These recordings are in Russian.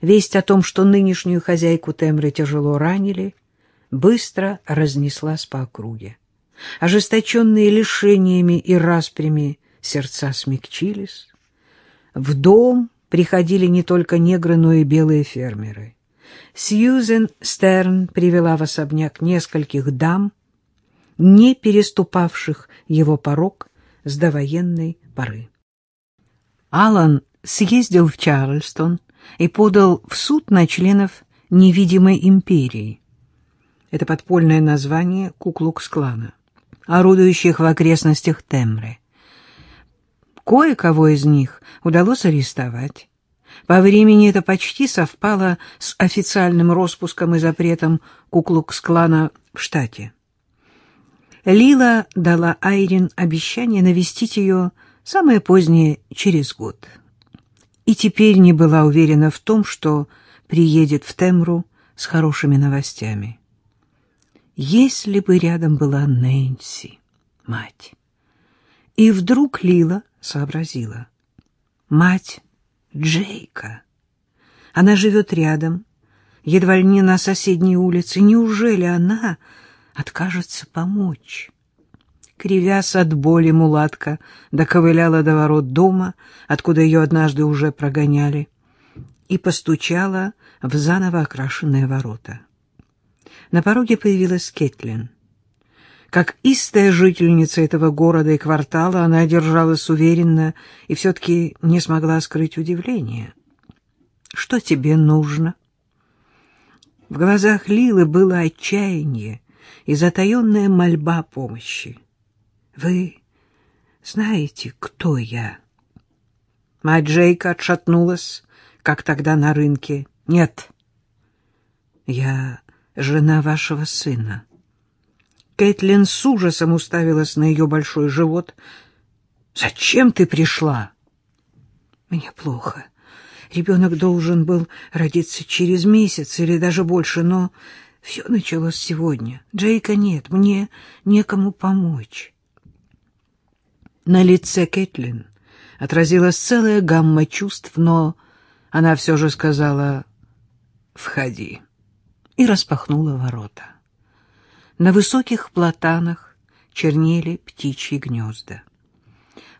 Весть о том, что нынешнюю хозяйку Темры тяжело ранили, быстро разнеслась по округе. Ожесточенные лишениями и распрями сердца смягчились. В дом приходили не только негры, но и белые фермеры. Сьюзен Стерн привела в особняк нескольких дам, не переступавших его порог с довоенной поры. Алан съездил в Чарльстон и подал в суд на членов невидимой империи. Это подпольное название Куклукс-клана, орудующих в окрестностях Темры. Кое-кого из них удалось арестовать. По времени это почти совпало с официальным распуском и запретом Куклукс-клана в штате. Лила дала Айрин обещание навестить ее самое позднее через год. И теперь не была уверена в том, что приедет в Темру с хорошими новостями. Если бы рядом была Нэнси, мать. И вдруг Лила сообразила. Мать Джейка. Она живет рядом, едва ли не на соседней улице. Неужели она откажется помочь? Кривясь от боли, мулатка доковыляла до ворот дома, откуда ее однажды уже прогоняли, и постучала в заново окрашенные ворота. На пороге появилась Кетлин — как истая жительница этого города и квартала она держалась уверенно и все-таки не смогла скрыть удивление. «Что тебе нужно?» В глазах Лилы было отчаяние и затаенная мольба помощи. «Вы знаете, кто я?» Мать Джейка отшатнулась, как тогда на рынке. «Нет, я жена вашего сына». Кэтлин с ужасом уставилась на ее большой живот. «Зачем ты пришла?» «Мне плохо. Ребенок должен был родиться через месяц или даже больше, но все началось сегодня. Джейка нет, мне некому помочь». На лице Кэтлин отразилась целая гамма чувств, но она все же сказала «Входи» и распахнула ворота. На высоких платанах чернели птичьи гнезда.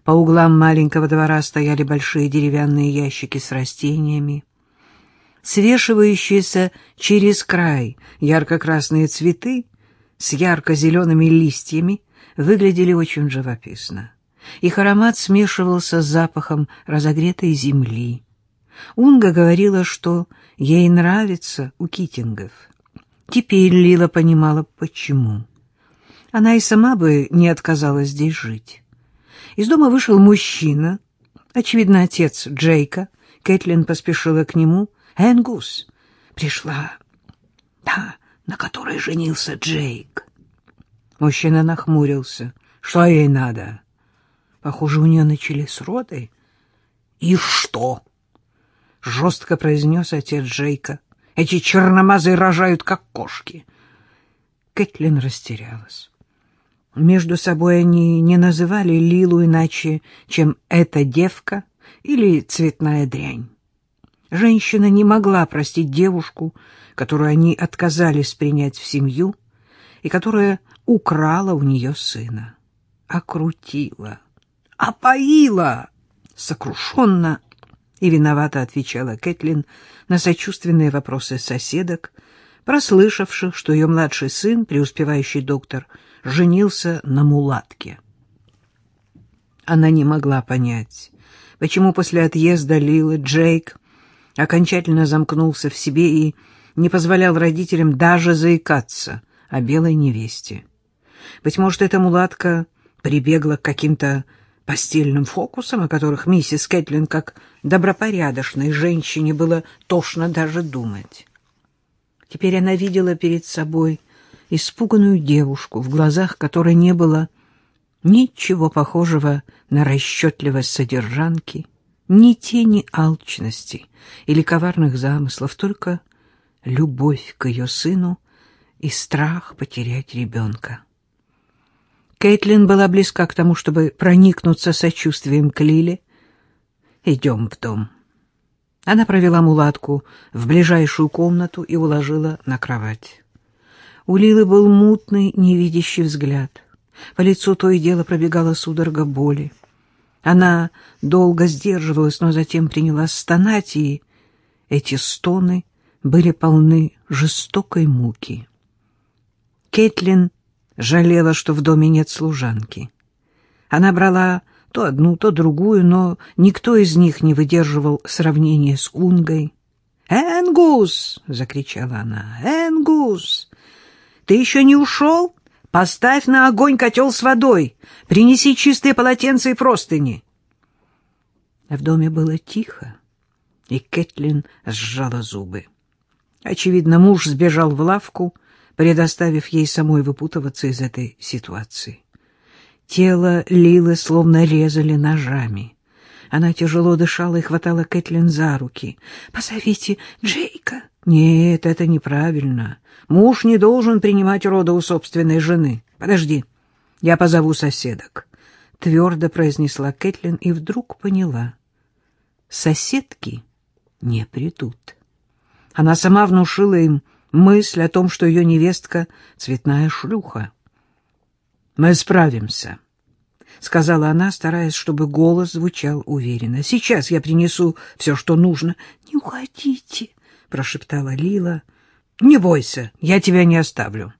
По углам маленького двора стояли большие деревянные ящики с растениями. Свешивающиеся через край ярко-красные цветы с ярко-зелеными листьями выглядели очень живописно. Их аромат смешивался с запахом разогретой земли. Унга говорила, что ей нравится у китингов — Теперь Лила понимала, почему. Она и сама бы не отказалась здесь жить. Из дома вышел мужчина, очевидно, отец Джейка. Кэтлин поспешила к нему. «Энгус пришла, та, на которой женился Джейк». Мужчина нахмурился. «Что ей надо?» Похоже, у нее начались роды. «И что?» — жестко произнес отец Джейка. Эти черномазы рожают, как кошки. Кэтлин растерялась. Между собой они не называли Лилу иначе, чем «эта девка» или «цветная дрянь». Женщина не могла простить девушку, которую они отказались принять в семью и которая украла у нее сына. Окрутила, опоила, сокрушенно и виновато отвечала Кэтлин на сочувственные вопросы соседок, прослышавших, что ее младший сын, преуспевающий доктор, женился на мулатке. Она не могла понять, почему после отъезда Лилы Джейк окончательно замкнулся в себе и не позволял родителям даже заикаться о белой невесте. Быть может, эта мулатка прибегла к каким-то постельным фокусам, о которых миссис Кэтлин, как добропорядочной женщине, было тошно даже думать. Теперь она видела перед собой испуганную девушку, в глазах которой не было ничего похожего на расчетливость содержанки, ни тени алчности или коварных замыслов, только любовь к ее сыну и страх потерять ребенка. Кейтлин была близка к тому, чтобы проникнуться сочувствием к Лиле. «Идем в дом». Она провела мулатку в ближайшую комнату и уложила на кровать. У Лилы был мутный, невидящий взгляд. По лицу то и дело пробегала судорога боли. Она долго сдерживалась, но затем принялась стонать, и эти стоны были полны жестокой муки. Кэтлин жалела, что в доме нет служанки. Она брала то одну, то другую, но никто из них не выдерживал сравнения с Унгой. «Энгус!» — закричала она. «Энгус! Ты еще не ушел? Поставь на огонь котел с водой, принеси чистые полотенца и простыни». В доме было тихо, и Кэтлин сжала зубы. Очевидно, муж сбежал в лавку, предоставив ей самой выпутываться из этой ситуации. Тело Лилы словно резали ножами. Она тяжело дышала и хватала Кэтлин за руки. «Позовите Джейка!» «Нет, это неправильно. Муж не должен принимать рода у собственной жены. Подожди, я позову соседок», — твердо произнесла Кэтлин и вдруг поняла. Соседки не придут. Она сама внушила им мысль о том, что ее невестка — цветная шлюха. «Мы справимся», — сказала она, стараясь, чтобы голос звучал уверенно. «Сейчас я принесу все, что нужно». «Не уходите», — прошептала Лила. «Не бойся, я тебя не оставлю».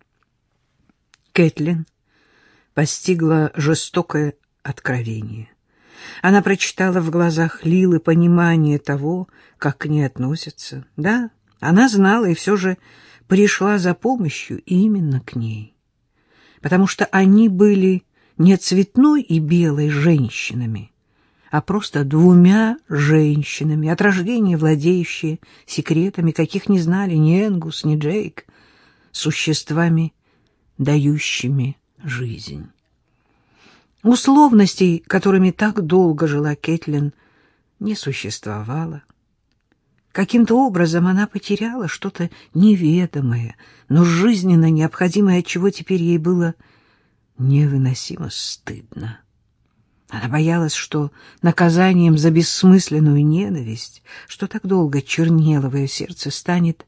Кэтлин постигла жестокое откровение. Она прочитала в глазах Лилы понимание того, как к ней относятся. Да, она знала и все же пришла за помощью именно к ней потому что они были не цветной и белой женщинами, а просто двумя женщинами, от рождения владеющие секретами, каких не знали ни Энгус, ни Джейк, существами, дающими жизнь. Условностей, которыми так долго жила Кэтлин, не существовало. Каким-то образом она потеряла что-то неведомое, но жизненно необходимое, от чего теперь ей было невыносимо стыдно. Она боялась, что наказанием за бессмысленную ненависть, что так долго чернело в ее сердце, станет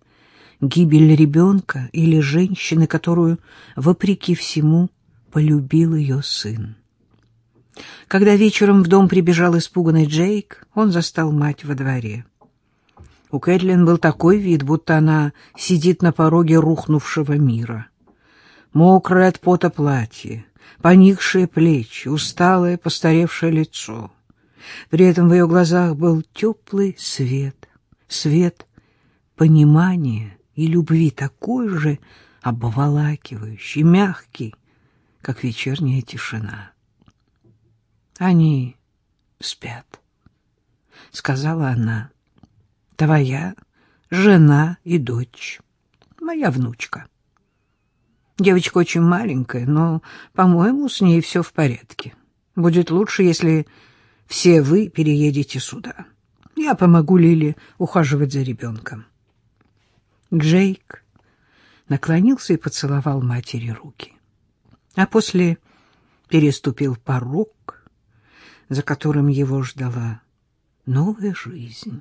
гибель ребенка или женщины, которую, вопреки всему, полюбил ее сын. Когда вечером в дом прибежал испуганный Джейк, он застал мать во дворе. У Кэтлин был такой вид, будто она сидит на пороге рухнувшего мира. Мокрое от пота платье, поникшие плечи, усталое постаревшее лицо. При этом в ее глазах был теплый свет, свет понимания и любви, такой же обволакивающий, мягкий, как вечерняя тишина. «Они спят», — сказала она твоя жена и дочь, моя внучка. Девочка очень маленькая, но, по-моему, с ней все в порядке. Будет лучше, если все вы переедете сюда. Я помогу Лиле ухаживать за ребенком. Джейк наклонился и поцеловал матери руки, а после переступил порог, за которым его ждала новая жизнь.